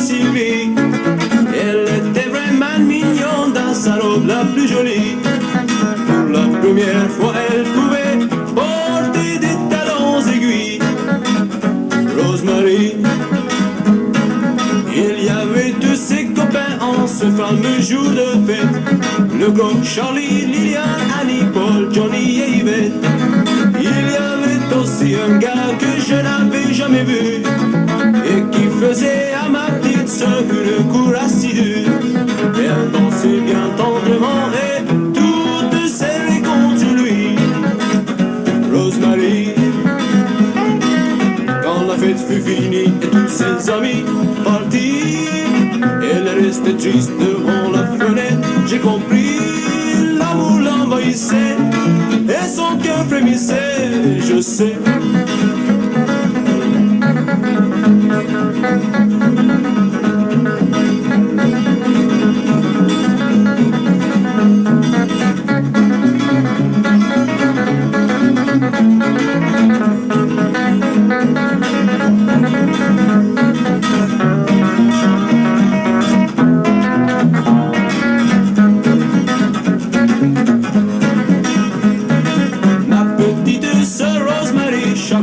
Sylvie. Elle était vraiment mignonne dans sa robe la plus jolie. Pour la première fois, elle pouvait porter des talons aiguilles. Rosemary, il y avait tous ses copains en ce fameux jour de fête. Le gros Charlie, Lilian, Annie, Paul, Johnny et Yvette. Il y avait aussi un gars que je n'avais jamais vu et qui faisait bien tendrement et toutes serrées contre lui. Rosemary, quand la fête fut finie et tous ses amis partis, elle restait triste devant la fenêtre. J'ai compris, l'amour l'envahissait et son cœur frémissait, je sais.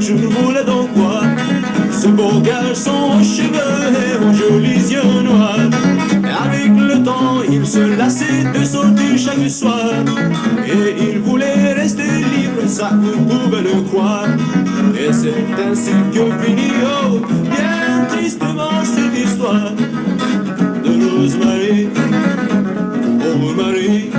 Jour voulait donc voir ce beau garçon aux cheveux et aux jolis yeux noirs. Avec le temps, il se lassait de sortir chaque soir et il voulait rester libre, ça vous pouvez le croire. Et c'est ainsi que finit, oh, bien tristement cette histoire de Rosemary. Oh Marie,